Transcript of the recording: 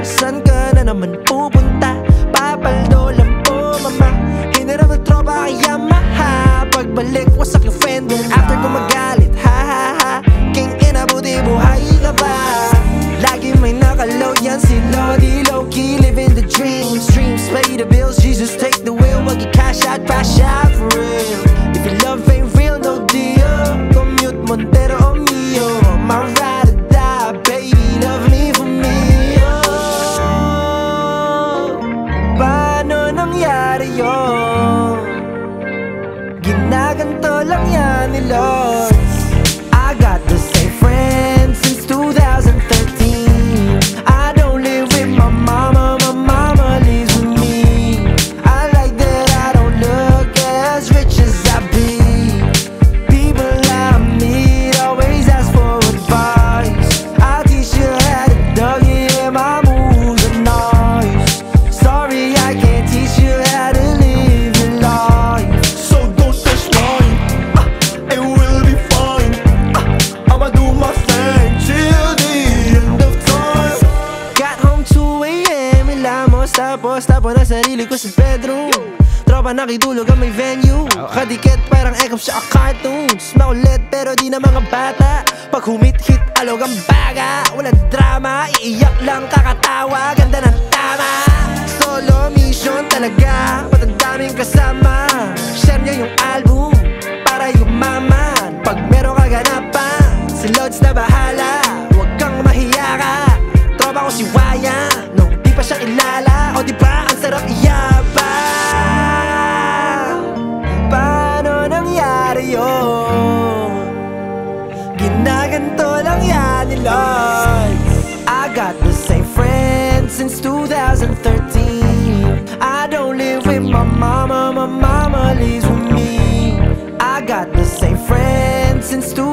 siya San ka na naman pupunta? Papaldo lang po mama. Hinarap ng tropa kay Yamaha Pagbalik wasak yung fender After ko magalit ha ha ha. King ina buti buhay ka ba? Lagi may nakalaw yan si Lodi Low-key living the dreams. Dreams pay the bills Jesus take the wheel. Wag i-cash out, cash out for real. If your love ain't real no deal. Commute Montero lang yan ni sarili ko sa bedroom. Tropa nakitulog ang may venue. Kadikit parang ekop sa cartoons Makulit pero di na mga bata. Pag humit-hit alog ang baga. Wala drama, iiyak lang kakatawa. Ganda ng tama. Solo mission talaga Ba't ang daming kasama? Share nyo yung album Para yumaman Pag meron kaganapan Si Lods na bahala. Huwag kang mahiya ka. Tropa ko si Waya Nung di pa siya kilala I got the same friend since 2013 I don't live with my mama, my mama lives with me. I got the same friend since 2013